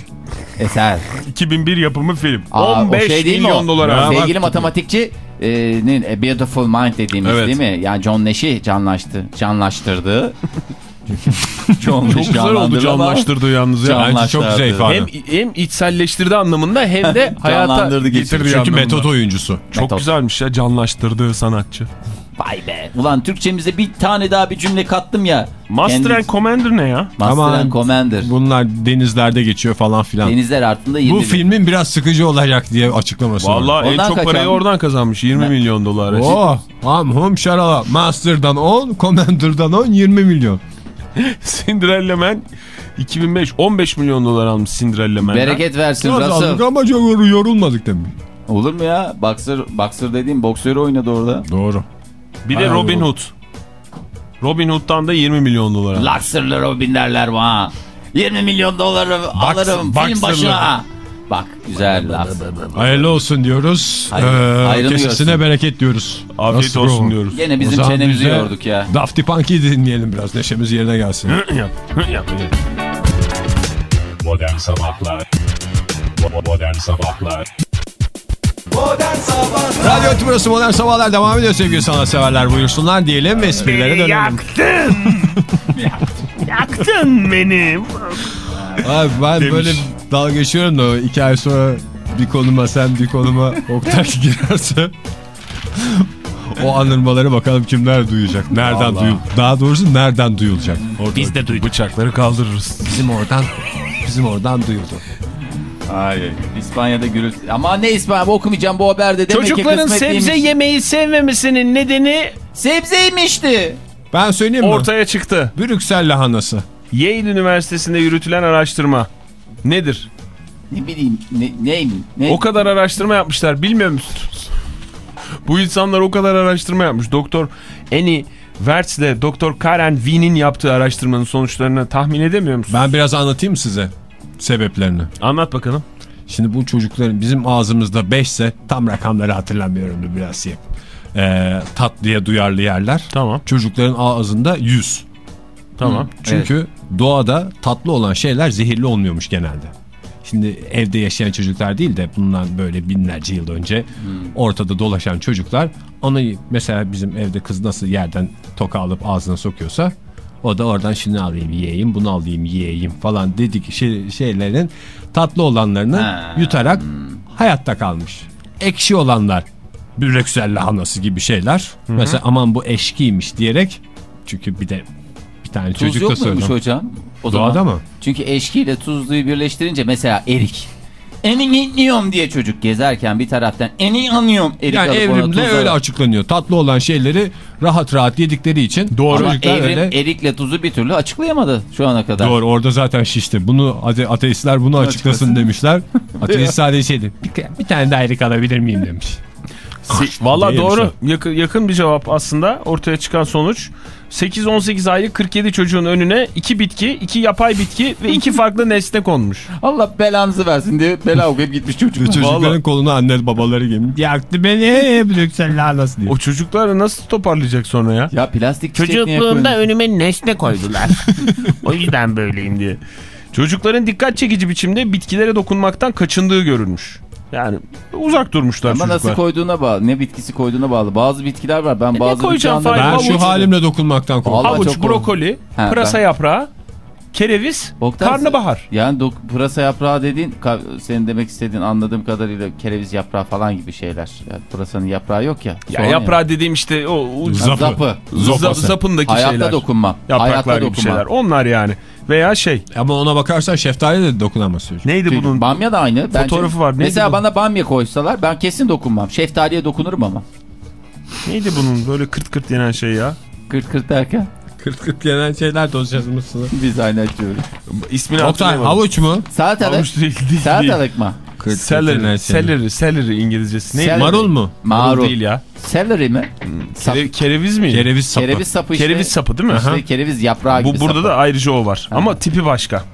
Eser. 2001 yapımı film. Aa, 15 o şey milyon o? dolar Ya almış. Sevgili matematikçi e, A Beautiful Mind dediğimiz Evet. değil mi? Yani John Nash'i canlaştı, canlaştırdı. John Çok güzel oldu canlaştırdığı yalnız ya. Bence çok güzel ifade. Hem, hem içselleştirdi anlamında hem de hayata getirdi. Çünkü anlamında. metot oyuncusu. Çok Metot. güzelmiş ya canlaştırdığı sanatçı. Vay be. Ulan Türkçemize bir tane daha bir cümle kattım ya. Master Kendi- and Commander ne ya? Master Aman, and Commander. Bunlar denizlerde geçiyor falan filan. Denizler altında 20 Bu bin. filmin biraz sıkıcı olacak diye açıklaması var. Vallahi en çok kaç parayı oradan kazanmış. 20 milyon dolar. Oh, ham hum şarala. Master'dan 10, Commander'dan 10, 20 milyon. Cinderella Man 2005 15 milyon dolar almış Cinderella Man'den. Bereket versin Biraz Russell. aldık ama çok yorulmadık demek. Olur mu ya? Boxer, boxer dediğim boksörü oynadı orada. Doğru. Bir de Aynen Robin. Hood. Robin Hood'dan da 20 milyon dolar almış. Luxor'lı Robin derler bana. 20 milyon doları alırım film Boxer'lı. başına. Bak güzel laf. Hayırlı olsun diyoruz. Hayır, Ee, kesesine görsün. bereket diyoruz. Afiyet Nasıl olsun bro? diyoruz. Gene bizim çenemizi yorduk ya. Daft Punk'i dinleyelim biraz. Neşemiz yerine gelsin. yap. yap. yap. Modern Sabahlar Modern Sabahlar Modern Sabahlar Radyo Tümrüsü Modern Sabahlar devam ediyor sevgili sanatseverler. Buyursunlar diyelim ve esprilere dönelim. Yaktın. Yaktın beni. Abi ben Demiş. böyle dalga geçiyorum da iki ay sonra bir konuma sen bir konuma Oktay girerse o anırmaları bakalım kimler duyacak. Nereden Vallahi. duyul Daha doğrusu nereden duyulacak? Orada Biz de duyduk. Bıçakları kaldırırız. bizim oradan bizim oradan duyuldu. Hayır. İspanya'da gürültü. Ama ne İspanya okumayacağım bu haberde. Demek ki Çocukların kısmetliymiş. sebze yemeyi sevmemesinin nedeni Sebzeymişti. Ben söyleyeyim mi? ortaya çıktı. Brüksel lahanası. Yale Üniversitesi'nde yürütülen araştırma. Nedir? Ne bileyim ne, ne, ne? O kadar araştırma yapmışlar bilmiyor musunuz? Bu insanlar o kadar araştırma yapmış. Doktor Annie Wertz ile Doktor Karen Wien'in yaptığı araştırmanın sonuçlarını tahmin edemiyor musunuz? Ben biraz anlatayım mı size sebeplerini? Anlat bakalım. Şimdi bu çocukların bizim ağzımızda 5 ise tam rakamları hatırlamıyorum da biraz şey. Ee, tatlıya duyarlı yerler. Tamam. Çocukların ağzında 100. Tamam. Çünkü doğada tatlı olan şeyler zehirli olmuyormuş genelde. Şimdi evde yaşayan çocuklar değil de bundan böyle binlerce yıl önce ortada dolaşan çocuklar onu mesela bizim evde kız nasıl yerden toka alıp ağzına sokuyorsa o da oradan şunu alayım yiyeyim bunu alayım yiyeyim falan dedik şey, şeylerin tatlı olanlarını Ha. yutarak hayatta kalmış. Ekşi olanlar Brüksel lahanası gibi şeyler. Mesela aman bu eşkiymiş diyerek çünkü bir de tane Tuz çocuk da yok muymuş sordu. hocam? O Doğada zaman. mı? Çünkü eşkiyle tuzluyu birleştirince mesela erik. Eniyorum diye çocuk gezerken bir taraftan eniyorum erik Yani evrimle tuz öyle alıp- açıklanıyor. Tatlı olan şeyleri rahat rahat yedikleri için Ama çocuklar evrim öyle... erikle tuzu bir türlü açıklayamadı şu ana kadar. Doğru orada zaten şişti. Bunu ate ateistler bunu açıklasın demişler. Ateist sadece şeydi. Bir, bir tane daha erik alabilir miyim demiş. Valla doğru. Yakın, yakın bir cevap aslında ortaya çıkan sonuç. 8-18 aylık 47 çocuğun önüne 2 bitki, 2 yapay bitki ve 2 farklı nesne konmuş. Allah belanızı versin diye bela okuyup gitmiş çocuk. Çocukların Vallahi. koluna anne babaları gelmiş. Yaktı beni Brüksel lahanası diye. O çocuklar nasıl toparlayacak sonra ya? Ya plastik Çocukluğumda önüme nesne koydular. o yüzden böyleyim diye. Çocukların dikkat çekici biçimde bitkilere dokunmaktan kaçındığı görülmüş. Yani uzak durmuşlar Ama çocuklar. nasıl koyduğuna bağlı. Ne bitkisi koyduğuna bağlı. Bazı bitkiler var. Ben bazı koyacağım bitkileri Fahir? Ben Havuç- şu halimle dokunmaktan korkuyorum. Havuç, çok brokoli, Ha, pırasa ben- yaprağı, kereviz, Oktay, karnabahar. Yani dok- pırasa yaprağı dediğin senin demek istediğin anladığım kadarıyla kereviz yaprağı falan gibi şeyler. Yani pırasanın yaprağı yok ya. Ya yaprağı dediğim işte o, o Zapı. Zapı. zapındaki Hayatta şeyler. dokunma. Yapraklar Hayatta gibi dokunma. şeyler. Onlar yani. Veya şey. Ama ona bakarsan şeftali de dokunamaz. Neydi Çünkü bunun? Bamya da aynı. Bence- Fotoğrafı var. Neydi Mesela bu? bana bamya koysalar ben kesin dokunmam. Şeftaliye dokunurum ama. Neydi bunun böyle kırt kırt yenen şey ya? Kırt kırt derken Kırt kırt yenen şeyler dosyasımızsın. biz aynı açıyoruz. İsmini Oktay havuç mu? Salatalık. Havuç değil. değil. Salatalık mı? Kırt Celery, şeyler. celery, celery İngilizcesi. Neydi? Celery. Marul mu? Marul Marul. değil ya. Celery mi? Sap- Kere- kereviz mi? Kereviz sapı. Kereviz sapı işte. Kereviz sapı değil mi? İşte kereviz yaprağı gibi Bu burada sapı. da ayrıca o var. Ama tipi başka.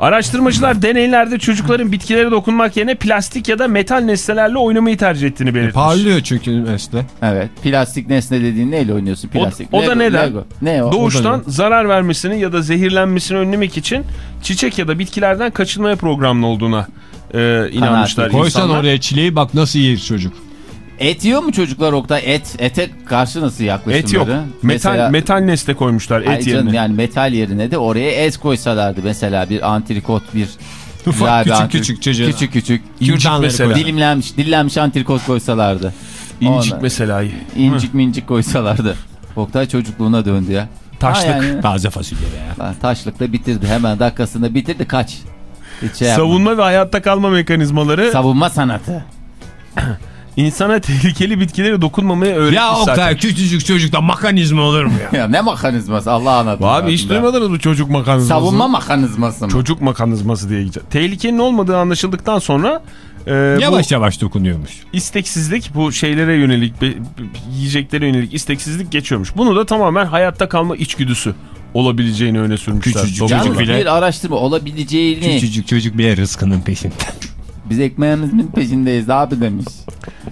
Araştırmacılar deneylerde çocukların bitkilere dokunmak yerine plastik ya da metal nesnelerle oynamayı tercih ettiğini belirtmiş. Parlıyor çünkü nesne. Evet. Plastik nesne dediğin neyle oynuyorsun? O, Plastik. o da Lego- neden? Lego. Ne o? Doğuştan zarar vermesini ya da zehirlenmesini önlemek için çiçek ya da bitkilerden kaçınmaya programlı olduğuna e, inanmışlar Koysan insanlar. oraya çileği bak nasıl yer çocuk. Et yiyor mu çocuklar Oktay? Et. Ete karşı nasıl yaklaşımları? Et yok. Metal, Mesela- metal nesne koymuşlar Ay et canım, yerine. yani metal yerine de oraya et koysalardı. Mesela bir antrikot bir Ufak küçük antrik- küçük çocuğa. Küçük küçük. Kürdanları. Dilimlenmiş, dillenmiş antrikot koysalardı. İncik Ona- mesela. İncik mincik koysalardı. Oktay çocukluğuna döndü ya. Taşlık. Ha yani, Taze fasulye ya. ha, taşlıkta bitirdi. Hemen dakikasında bitirdi. Kaç. Hiç şey yapma. Savunma ve hayatta kalma mekanizmaları Savunma sanatı. insana tehlikeli bitkilere dokunmamaya öğretmiş Ya Oktay zaten. küçücük çocukta mekanizma olur mu ya? Ya ne mekanizması Allah anlatır. Abi hiç duymadınız mı çocuk mekanizması? Savunma mekanizması mı? Çocuk mekanizması diye geçer. Tehlikenin olmadığı anlaşıldıktan sonra e, Yavaş bu yavaş dokunuyormuş. isteksizlik bu şeylere yönelik yiyeceklere yönelik isteksizlik geçiyormuş. Bunu da tamamen hayatta kalma içgüdüsü olabileceğini öne sürmüşler. Küçücük. Yalnız bile- bir araştırma olabileceğini Küçücük çocuk bile rızkının peşinde. Biz ekmeğimizin peşindeyiz abi demiş.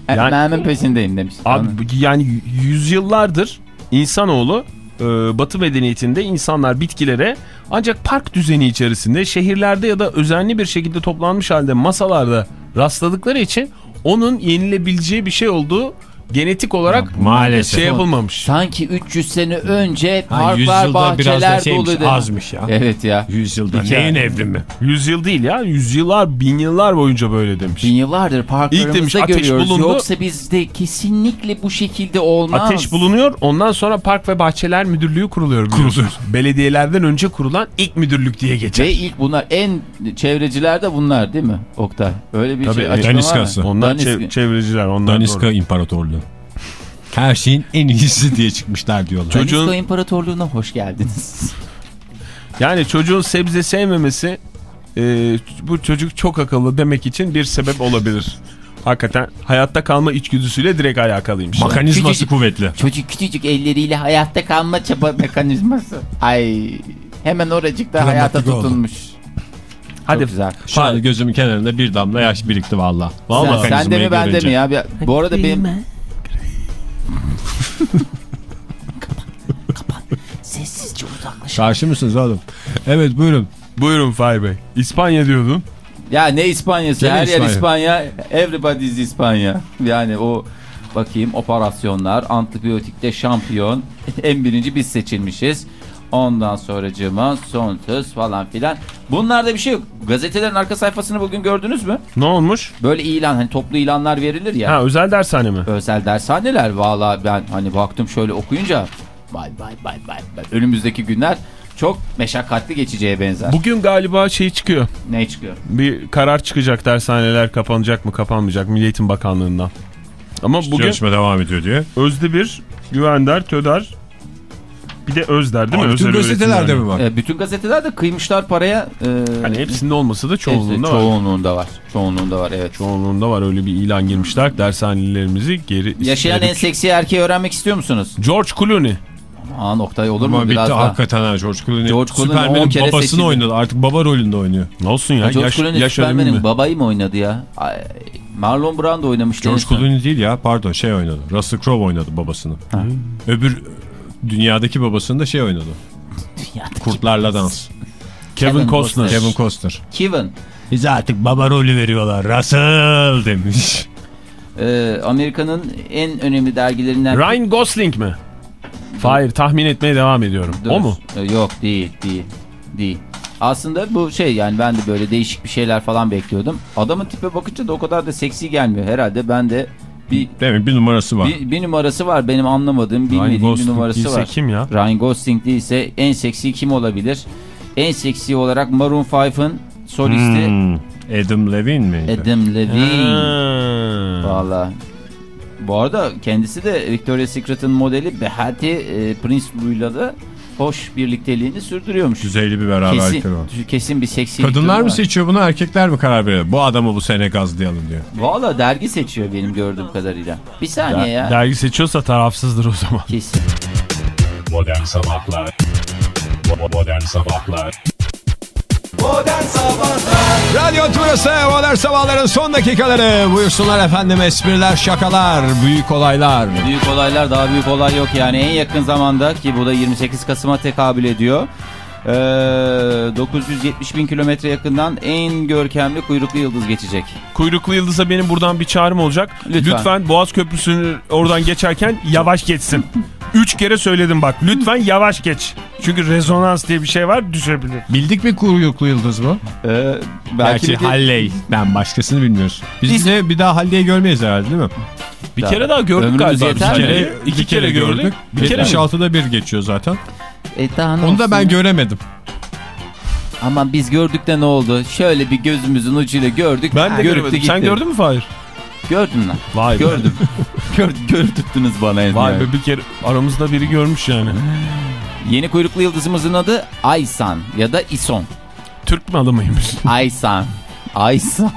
Yani- Ekmeğimin peşindeyim demiş. Abi yani y- yüzyıllardır insanoğlu e, batı medeniyetinde insanlar bitkilere Ancak park düzeni içerisinde şehirlerde ya da özenli bir şekilde toplanmış halde masalarda rastladıkları için onun yenilebileceği bir şey olduğu genetik olarak maalesef. şey yapılmamış. Sanki 300 sene önce Ha, parklar, da bahçeler şeymiş, doluydu. azmış ya. Evet ya. Yüzyılda Bir kere- neyin evrimi? Yüzyıl değil ya. Yüzyıllar, bin yıllar boyunca böyle demiş. Bin yıllardır İlk demiş, parklarımızda ateş görüyoruz. bulundu. Yoksa bizde kesinlikle bu şekilde olmaz. Ateş bulunuyor. Ondan sonra Park ve Bahçeler Müdürlüğü kuruluyor. Kuruluyor. Belediyelerden önce kurulan ilk müdürlük diye geçer. Ve ilk bunlar en çevreciler de bunlar değil mi Oktay? Öyle bir Tabii, şey açıklama var mı? Daniskası. Onlar Daniska. çev- çevreciler. Onlar Daniska doğru. İmparatorluğu. Her şeyin en iyisi diye çıkmışlar diyorlar. Çocuğun- Daniska İmparatorluğu'na hoş geldiniz. Yani çocuğun sebze sevmemesi e, bu çocuk çok akıllı demek için bir sebep olabilir. Hakikaten hayatta kalma içgüdüsüyle direkt alakalıymış. Mekanizması Küçücük- kuvvetli. Çocuk küçücük elleriyle hayatta kalma çaba mekanizması. Ay hemen oracıkta hayata Dramatik oldu. tutunmuş. Hadi Çok güzel. Şu an gözümün kenarında bir damla yaş birikti valla. Vallahi. Sen, sen de mi ben de mi ya? Bu arada benim... Sessizce uzaklaş. Karşı mısınız oğlum? Evet buyurun. Buyurun Fahir Bey. İspanya diyordun. Ya ne İspanya'sı? Gene Her yer İspanya. İspanya. Everybody's İspanya. Yani o bakayım operasyonlar, antibiyotikte şampiyon. en birinci biz seçilmişiz. Ondan sonracığıma son söz falan filan. Bunlarda bir şey yok. Gazetelerin arka sayfasını bugün gördünüz mü? Ne olmuş? Böyle ilan hani toplu ilanlar verilir ya. Ha özel dershane mi? Özel dershaneler valla ben hani baktım şöyle okuyunca vay vay vay vay vay. Önümüzdeki günler çok meşakkatli geçeceğe benzer. Bugün galiba şey çıkıyor. Ne çıkıyor? Bir karar çıkacak dershaneler kapanacak mı kapanmayacak Milli Eğitim Bakanlığı'ndan. Ama bugün Yarışma devam ediyor diye. Özdemir, Güvender, Töder bir de Özder değil mi? Aa, bütün Özel gazetelerde mi var? E, bütün gazetelerde kıymışlar paraya. E, Hani hepsinde olmasa da hepsi- çoğunluğunda var. çoğunluğunda var. Çoğunluğunda var evet. Çoğunluğunda var öyle bir ilan girmişler. Dershanelerimizi geri Yaşayan en seksi erkeği öğrenmek istiyor musunuz? George Clooney. Aa noktayı olur Ama mu bitti biraz daha? hakikaten ha George Clooney. George Clooney Superman'in babasını seçildi. oynadı. Artık baba rolünde oynuyor. Ne olsun ya? Ya George yaş, Clooney Superman'in mi? babayı mı oynadı ya? Ay, Marlon Brando oynamıştı. en George. Clooney değil ya pardon şey oynadı. Russell Crowe oynadı babasını. Öbür dünyadaki babasını da şey oynadı. Dünyadaki- Kurtlarla dans. Kevin, Kevin Costner. Costner. Kevin Costner. Kevin. Bize artık baba rolü veriyorlar. Russell demiş. Ee, Amerika'nın en önemli dergilerinden... Ryan Gosling mi? Hayır tahmin etmeye devam ediyorum. Dur. O mu? Ee, Yok değil değil değil. Aslında bu şey yani ben de böyle değişik bir şeyler falan bekliyordum. Adamın tipe bakınca da o kadar da seksi gelmiyor. Herhalde ben de bir Demek bir numarası var. bir, bir numarası var benim anlamadığım Ryan bilmediğim bir Gosling numarası değilse var. kim ya? Ryan Gosling değilse en seksi kim olabilir? En seksi olarak Maroon 5'ın solisti Hmm. Adam Levine miydi? Adam Levine. Valla. Bu arada kendisi de Victoria's Secret'ın modeli Behati e, Prince Louis'la da hoş birlikteliğini sürdürüyormuş. Düzeyli bir beraberlikleri var. Kesin, kesin bir seksilik Kadınlar mı var. seçiyor bunu erkekler mi karar veriyor? Bu adamı bu sene gazlayalım diyor. Valla dergi seçiyor benim gördüğüm kadarıyla. Bir saniye ya. Dergi seçiyorsa tarafsızdır o zaman. Kesin. Modern Sabahlar Modern Sabahlar Modern Sabahlar Radyo Tümrüt'ü Modern Sabahların son dakikaları. Buyursunlar efendim espriler, şakalar, büyük olaylar. Büyük olaylar daha büyük olay yok yani en yakın zamanda ki bu da 28 Kasım'a tekabül ediyor. Ee, 970 bin kilometre yakından en görkemli kuyruklu yıldız geçecek. Kuyruklu Yıldız'a benim buradan bir çağrım olacak. Lütfen. Lütfen, Boğaz Köprüsü'nü oradan geçerken yavaş geçsin. Üç kere söyledim bak. Lütfen yavaş geç. Çünkü rezonans diye bir şey var düşebilir. Bildik mi kuyruklu yıldız bu? Ee, Belki de- Halley. Ben başkasını bilmiyoruz. Biz, Biz- de bir daha Halley'i görmeyiz herhalde değil mi? Bir Daha- kere daha gördük Ömrümüz galiba. yeter Bir kere, iki kere gördük. Bir kere mi? 76'da bir geçiyor zaten. E, daha ne Onu da olsun ben ya? göremedim. Ama biz gördük de ne oldu? Şöyle bir gözümüzün ucuyla gördük. Ben de göremedim. gitti. Sen gördün mü Fahir? Gördün lan. Vay. Gördüm. Gör, gördüktünüz bana. Vay yani. be bir kere aramızda biri görmüş yani. Yeni kuyruklu yıldızımızın adı Aysan ya da İson. Türk malı mıymış? Aysan. Aysan.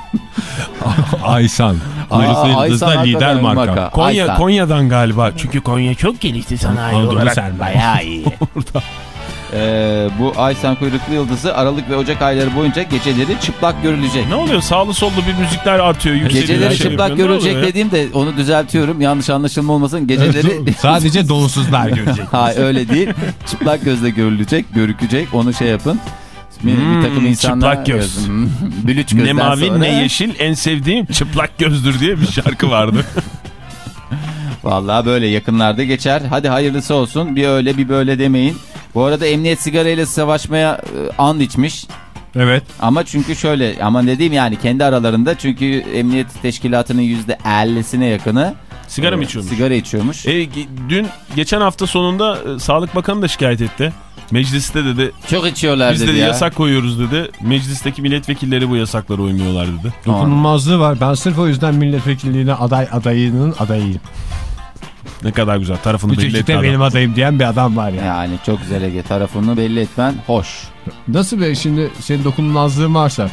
Aysan. Yıldız da Aysan lider marka. marka. Konya, Aysan. Konya'dan galiba. Çünkü Konya çok gelişti sanayi Anadolu olarak. sermaye. Bayağı iyi. Ee, bu Aysen kuyruklu yıldızı Aralık ve Ocak ayları boyunca geceleri çıplak görülecek. Ne oluyor? Sağlı sollu bir müzikler artıyor. Geceleri şey çıplak yapıyor. Görülecek dediğimde onu düzeltiyorum. Yanlış anlaşılma olmasın. Geceleri Sadece donsuzlar görecek. ha öyle değil. Çıplak gözle görülecek, görükecek. Onu şey yapın. Bir, bir takım Hmm, insanlar çıplak göz. Hmm, Bülüç gözden Ne mavi sonra. ne yeşil en sevdiğim çıplak gözdür diye bir şarkı vardı. Vallahi böyle yakınlarda geçer. Hadi hayırlısı olsun. Bir öyle bir böyle demeyin. Bu arada emniyet sigarayla savaşmaya e, and içmiş. Evet. Ama çünkü şöyle ama dediğim yani kendi aralarında çünkü emniyet teşkilatının %50'sine yakını Sigara mı içiyormuş? Sigara içiyormuş. E, dün geçen hafta sonunda e, Sağlık Bakanı da şikayet etti. Mecliste dedi Çok içiyorlar biz dedi dedi ya. yasak koyuyoruz dedi. Meclisteki milletvekilleri bu yasaklara uymuyorlar dedi. Dokunulmazlığı var. Ben sırf o yüzden milletvekilliğine aday adayının adayıyım. Ne kadar güzel tarafını belli etti Küçücükte adam. benim adayım diyen bir adam var ya. Yani çok güzel Ege tarafını belli etmen hoş. Nasıl be şimdi senin dokunulmazlığın varsa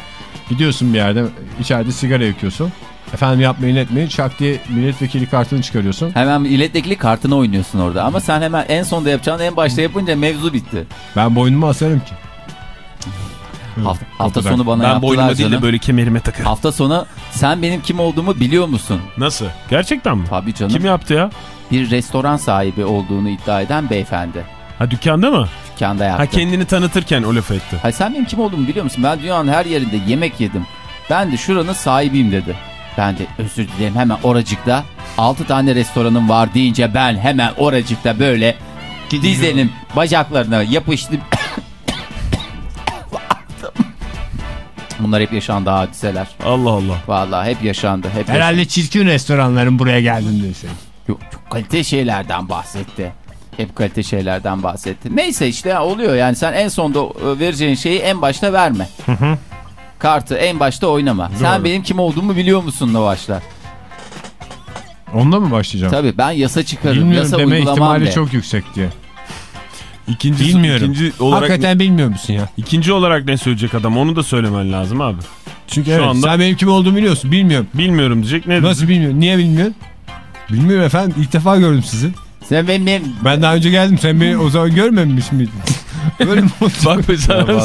gidiyorsun bir yerde içeride sigara yakıyorsun. Efendim yapmayın etmeyin şak diye milletvekili kartını çıkarıyorsun. Hemen milletvekili kartını oynuyorsun orada ama sen hemen en sonda yapacağını en başta yapınca mevzu bitti. Ben boynumu asarım ki. Hafta, hafta sonu bana Ben yaptılar boynuma değil de böyle kemerime takarım. Hafta sonu sen benim kim olduğumu biliyor musun? Nasıl? Gerçekten mi? Tabii canım. Kim yaptı ya? Bir restoran sahibi olduğunu iddia eden beyefendi. Ha dükkanda mı? Dükkanda yaptı. Ha kendini tanıtırken o laf etti. Hayır, sen benim kim olduğumu biliyor musun? Ben dünyanın her yerinde yemek yedim. Ben de şuranın sahibiyim dedi. Ben de özür dilerim hemen oracıkta 6 tane restoranım var deyince ben hemen oracıkta böyle dizlerim bacaklarına yapıştım. Bunlar hep yaşandı hadiseler. Allah Allah. Vallahi hep yaşandı. Hep yaşandı. Herhalde çirkin restoranların buraya geldin diyorsun. Yok, çok kalite şeylerden bahsetti. Hep kalite şeylerden bahsetti. Neyse işte oluyor yani sen en sonda vereceğin şeyi en başta verme. Kartı en başta oynama. Sen benim kim olduğumu biliyor musun da başlar. Onunla mı başlayacağım? Tabii ben yasa çıkarırım. Bilmiyorum yasa deme ihtimali de. çok yüksek diye. İkinci, Bilmiyorum. ikinci olarak, Hakikaten bilmiyor musun ya? ikinci olarak ne söyleyecek adam onu da söylemen lazım abi. Çünkü Şu evet, anda- sen benim kim olduğumu biliyorsun. Bilmiyorum. Bilmiyorum diyecek ne Nasıl bilmiyorum? Niye bilmiyorsun? Bilmiyorum efendim. İlk defa gördüm sizi. Sen benim, benim Ben daha önce geldim. Sen beni o zaman görmemiş miydin? Böyle mi oldu? Bak mesela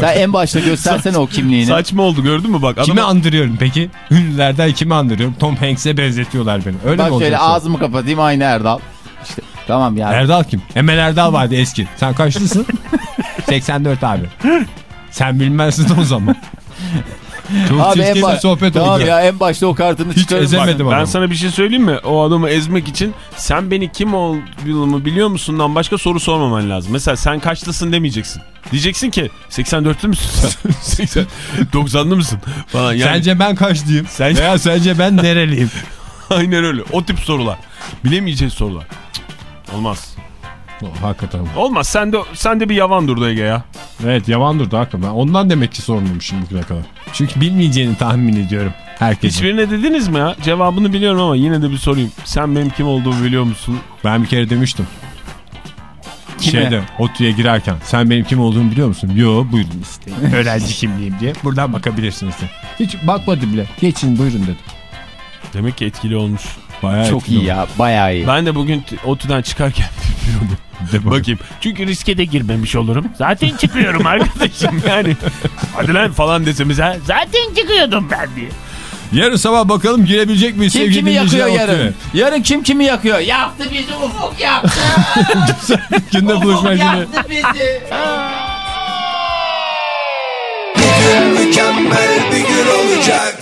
sen en başta göstersene o kimliğini. saçma oldu gördün mü bak. Kimi Adama, andırıyorum peki? Ünlülerden kimi andırıyorum? Tom Hanks'e benzetiyorlar beni. Öyle Bak mi şöyle ağzımı kapatayım aynı Erdal. İşte tamam yani. Erdal kim? Emel Erdal vardı eski. Sen kaçlısın? 84 abi. Sen bilmezsin o zaman. Çok Abi en çirkin bir baş- sohbet tamam oldu. ya en başta o kartını Hiç. Bak, Ezemedim ben sana bir şey söyleyeyim mi? O adamı ezmek için sen beni kim olduğumu biliyor musundan başka soru sormaman lazım. Mesela sen kaçlısın demeyeceksin. Diyeceksin ki 84'lü müsün sen? 80, 90'lı mısın? Falan yani. Sence ben kaçlıyım? Sence- Veya sence ben nereliyim? Aynen öyle. O tip sorular. Bilemeyeceğiz sorular. Cık, Olmaz. Hakikaten. Olmaz. Sen de sen de bir yavan durdu Ege ya. Evet yavan durdu hakikaten. Ondan demek ki sormamışım bugüne kadar. Çünkü bilmeyeceğini tahmin ediyorum. Herkesin. Hiçbirine dediniz mi ya? Cevabını biliyorum ama yine de bir sorayım. Sen benim kim olduğumu biliyor musun? Ben bir kere demiştim. Kime? Şeyde ODTÜ'ye girerken sen benim kim olduğumu biliyor musun? Yo buyurun isteyin. Öğrenci kimliğim diye. Buradan bakabilirsiniz. de. Hiç bakmadı bile. Geçin buyurun dedim. Demek ki etkili olmuş. Bayağı Çok iyi ya bayağı iyi. Ben de bugün ODTÜ'den çıkarken bakayım. Çünkü riske de girmemiş olurum. Zaten çıkıyorum arkadaşım yani. Hadi lan falan desemiz ha. Zaten çıkıyordum ben diye. Yarın sabah bakalım girebilecek miyiz Kim sevgili kimi yakıyor yarın? Yarın kim kimi yakıyor? Yaktı bizi ufuk yaktı. Günde buluşma ufuk günü. yaktı bizi. Mükemmel bir gün olacak